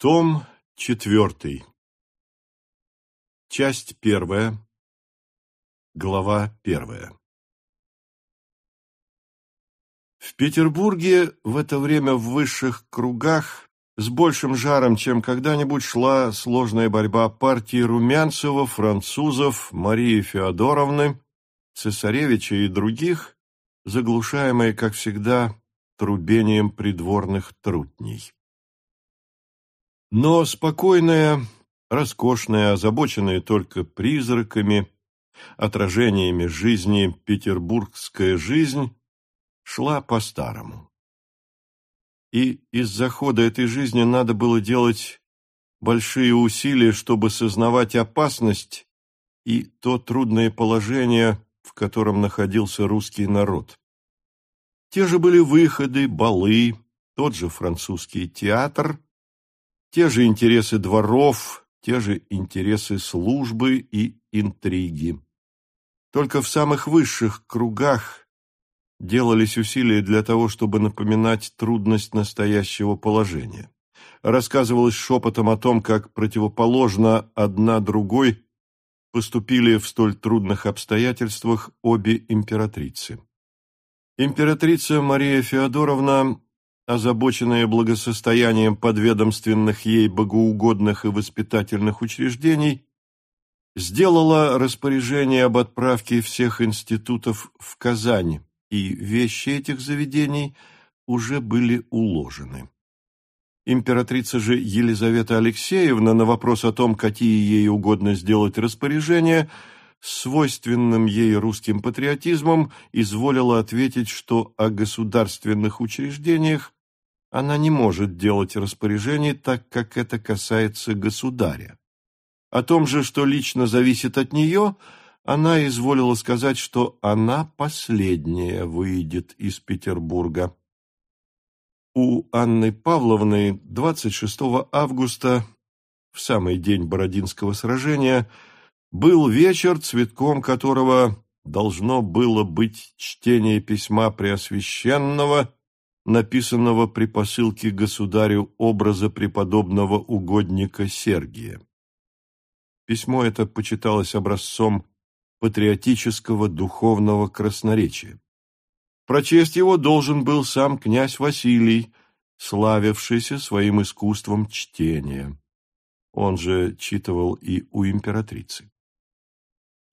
Том четвертый. Часть первая. Глава первая. В Петербурге в это время в высших кругах с большим жаром, чем когда-нибудь, шла сложная борьба партии Румянцева, французов, Марии Феодоровны, цесаревича и других, заглушаемая, как всегда, трубением придворных трутней. Но спокойная, роскошная, озабоченная только призраками, отражениями жизни петербургская жизнь шла по-старому. И из-за хода этой жизни надо было делать большие усилия, чтобы сознавать опасность и то трудное положение, в котором находился русский народ. Те же были выходы, балы, тот же французский театр, те же интересы дворов, те же интересы службы и интриги. Только в самых высших кругах делались усилия для того, чтобы напоминать трудность настоящего положения. Рассказывалось шепотом о том, как противоположно одна другой поступили в столь трудных обстоятельствах обе императрицы. Императрица Мария Феодоровна, озабоченная благосостоянием подведомственных ей богоугодных и воспитательных учреждений, сделала распоряжение об отправке всех институтов в Казань, и вещи этих заведений уже были уложены. Императрица же Елизавета Алексеевна на вопрос о том, какие ей угодно сделать распоряжения – свойственным ей русским патриотизмом, изволила ответить, что о государственных учреждениях она не может делать распоряжений, так как это касается государя. О том же, что лично зависит от нее, она изволила сказать, что она последняя выйдет из Петербурга. У Анны Павловны 26 августа, в самый день Бородинского сражения, был вечер, цветком которого должно было быть чтение письма Преосвященного, написанного при посылке государю образа преподобного угодника Сергия. Письмо это почиталось образцом патриотического духовного красноречия. Прочесть его должен был сам князь Василий, славившийся своим искусством чтения. Он же читывал и у императрицы.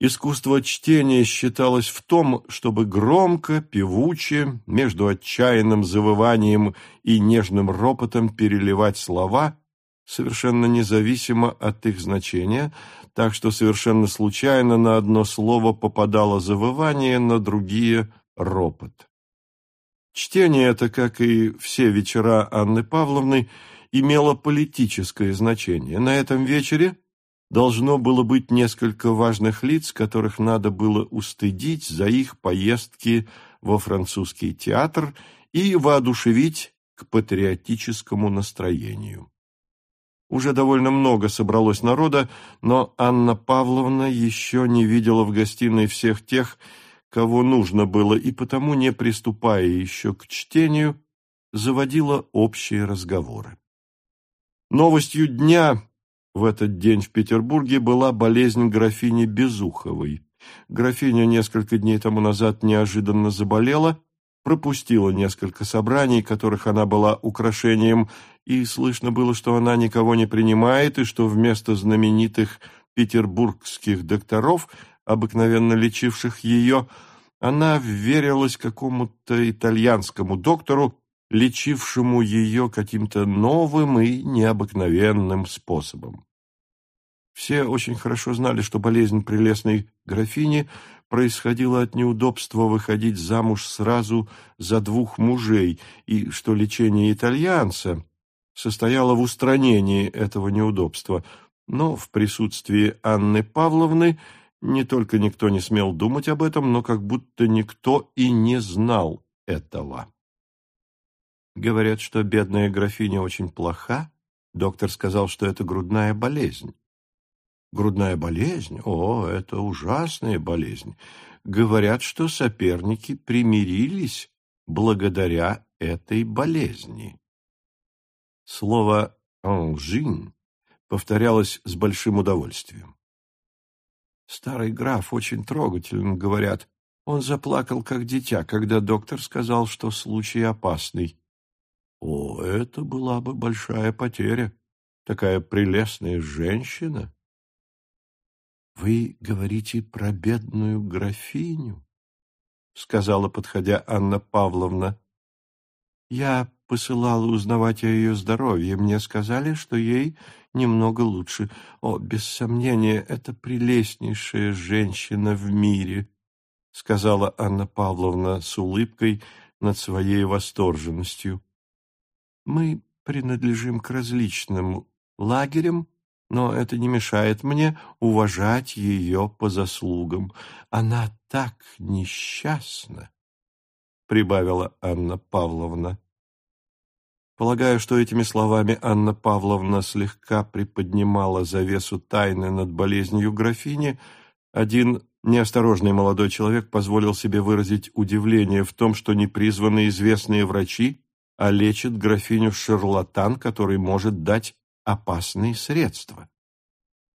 Искусство чтения считалось в том, чтобы громко, певуче, между отчаянным завыванием и нежным ропотом переливать слова, совершенно независимо от их значения, так что совершенно случайно на одно слово попадало завывание, на другие – ропот. Чтение это, как и все вечера Анны Павловны, имело политическое значение. На этом вечере – должно было быть несколько важных лиц, которых надо было устыдить за их поездки во французский театр и воодушевить к патриотическому настроению. Уже довольно много собралось народа, но Анна Павловна еще не видела в гостиной всех тех, кого нужно было, и потому, не приступая еще к чтению, заводила общие разговоры. Новостью дня в этот день в Петербурге была болезнь графини Безуховой. Графиня несколько дней тому назад неожиданно заболела, пропустила несколько собраний, которых она была украшением, и слышно было, что она никого не принимает, и что вместо знаменитых петербургских докторов, обыкновенно лечивших ее, она верилась какому-то итальянскому доктору, лечившему ее каким-то новым и необыкновенным способом. Все очень хорошо знали, что болезнь прелестной графини происходила от неудобства выходить замуж сразу за двух мужей, и что лечение итальянца состояло в устранении этого неудобства. Но в присутствии Анны Павловны не только никто не смел думать об этом, но как будто никто и не знал этого. Говорят, что бедная графиня очень плоха. Доктор сказал, что это грудная болезнь. Грудная болезнь? О, это ужасная болезнь. Говорят, что соперники примирились благодаря этой болезни. Слово Анжин повторялось с большим удовольствием. Старый граф очень трогателен, говорят. Он заплакал, как дитя, когда доктор сказал, что случай опасный. О, это была бы большая потеря. Такая прелестная женщина. Вы говорите про бедную графиню? Сказала, подходя Анна Павловна. Я посылала узнавать о ее здоровье. Мне сказали, что ей немного лучше. О, без сомнения, это прелестнейшая женщина в мире, сказала Анна Павловна с улыбкой над своей восторженностью. Мы принадлежим к различным лагерям, но это не мешает мне уважать ее по заслугам. Она так несчастна, — прибавила Анна Павловна. Полагаю, что этими словами Анна Павловна слегка приподнимала завесу тайны над болезнью графини, один неосторожный молодой человек позволил себе выразить удивление в том, что непризванные известные врачи а лечит графиню шарлатан, который может дать опасные средства.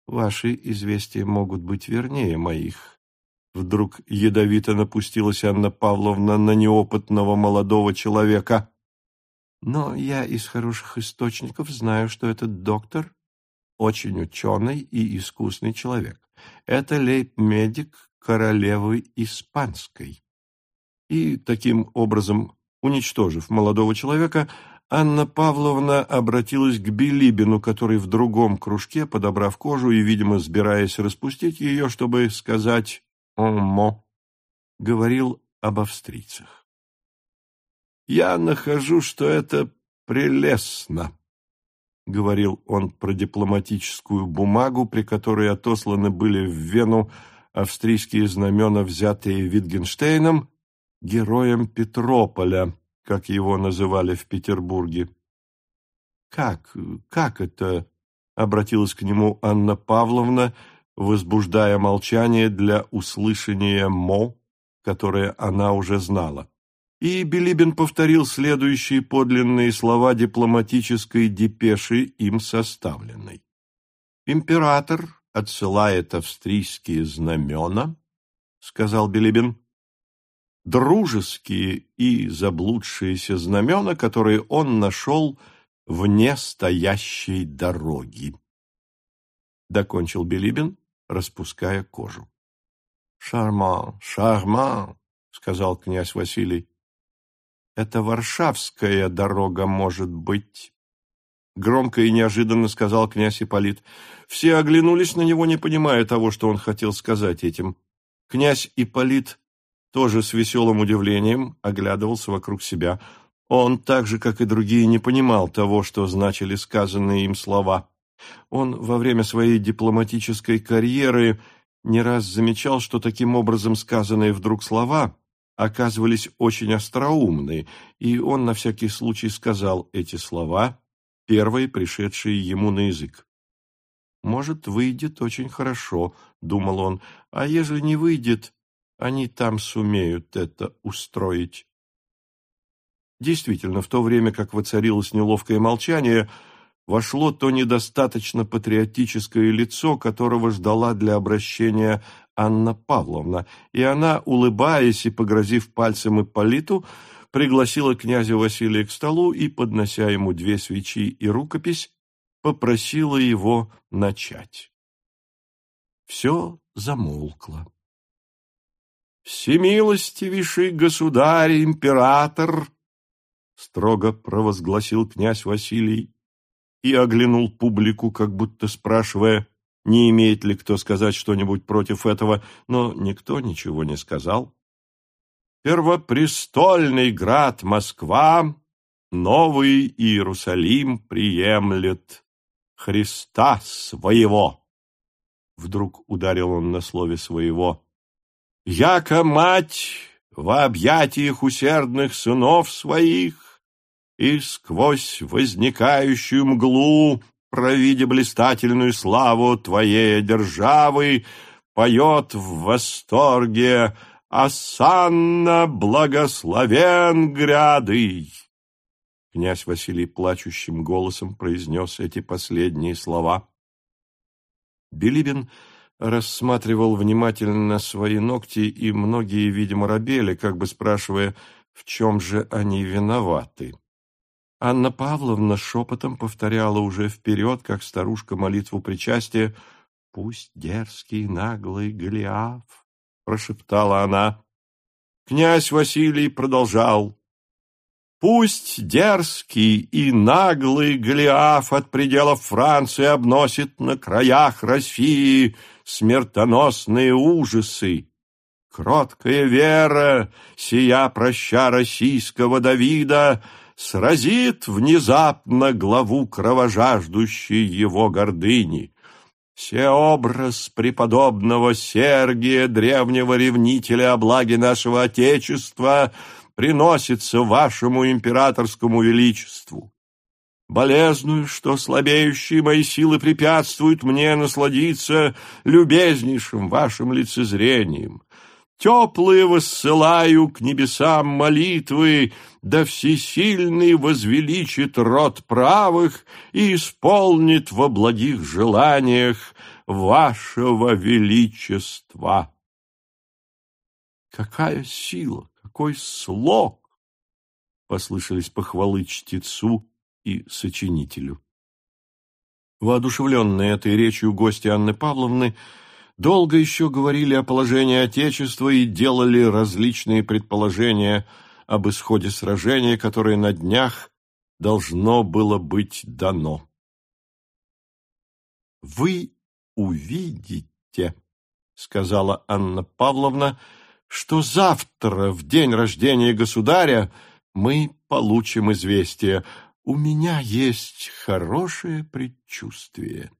Ваши известия могут быть вернее моих. Вдруг ядовито напустилась Анна Павловна на неопытного молодого человека. Но я из хороших источников знаю, что этот доктор очень ученый и искусный человек. Это лейб-медик королевы Испанской. И таким образом Уничтожив молодого человека, Анна Павловна обратилась к Билибину, который в другом кружке, подобрав кожу и, видимо, сбираясь распустить ее, чтобы сказать «он говорил об австрийцах. «Я нахожу, что это прелестно», — говорил он про дипломатическую бумагу, при которой отосланы были в Вену австрийские знамена, взятые Витгенштейном, героем Петрополя, как его называли в Петербурге. «Как? Как это?» — обратилась к нему Анна Павловна, возбуждая молчание для услышания «мо», которое она уже знала. И Билибин повторил следующие подлинные слова дипломатической депеши, им составленной. «Император отсылает австрийские знамена», — сказал Билибин, дружеские и заблудшиеся знамена, которые он нашел вне стоящей дороги. Докончил Билибин, распуская кожу. «Шарман, шарман», — сказал князь Василий. «Это Варшавская дорога, может быть». Громко и неожиданно сказал князь Ипполит. Все оглянулись на него, не понимая того, что он хотел сказать этим. Князь Ипполит тоже с веселым удивлением оглядывался вокруг себя. Он, так же, как и другие, не понимал того, что значили сказанные им слова. Он во время своей дипломатической карьеры не раз замечал, что таким образом сказанные вдруг слова оказывались очень остроумны, и он на всякий случай сказал эти слова, первые пришедшие ему на язык. «Может, выйдет очень хорошо», — думал он, — «а ежели не выйдет, они там сумеют это устроить. Действительно, в то время, как воцарилось неловкое молчание, вошло то недостаточно патриотическое лицо, которого ждала для обращения Анна Павловна, и она, улыбаясь и погрозив пальцем Ипполиту, пригласила князя Василия к столу и, поднося ему две свечи и рукопись, попросила его начать. Все замолкло. «Всемилостивейший государь, император!» строго провозгласил князь Василий и оглянул публику, как будто спрашивая, не имеет ли кто сказать что-нибудь против этого, но никто ничего не сказал. «Первопрестольный град Москва, новый Иерусалим приемлет Христа своего!» Вдруг ударил он на слове «своего», яко мать в объятиях усердных сынов своих, и сквозь возникающую мглу, провидя блистательную славу твоей державы, поет в восторге «Асанна благословен гряды!» Князь Василий плачущим голосом произнес эти последние слова. Билибин рассматривал внимательно свои ногти, и многие, видимо, робели, как бы спрашивая, в чем же они виноваты. Анна Павловна шепотом повторяла уже вперед, как старушка молитву причастия, «Пусть дерзкий наглый Голиаф», — прошептала она. Князь Василий продолжал. «Пусть дерзкий и наглый Голиаф от пределов Франции обносит на краях России смертоносные ужасы. Кроткая вера, сия проща российского Давида, сразит внезапно главу кровожаждущей его гордыни. Сеобраз преподобного Сергия, древнего ревнителя о благе нашего Отечества, приносится вашему императорскому величеству. Болезную, что слабеющие мои силы препятствуют мне насладиться любезнейшим вашим лицезрением. Теплые воссылаю к небесам молитвы, да всесильный возвеличит род правых и исполнит во благих желаниях вашего величества. Какая сила, какой слог! Послышались похвалы чтецу и сочинителю. Воодушевленные этой речью гости Анны Павловны долго еще говорили о положении Отечества и делали различные предположения об исходе сражения, которое на днях должно было быть дано. «Вы увидите», — сказала Анна Павловна, — «что завтра, в день рождения государя, мы получим известие. У меня есть хорошее предчувствие».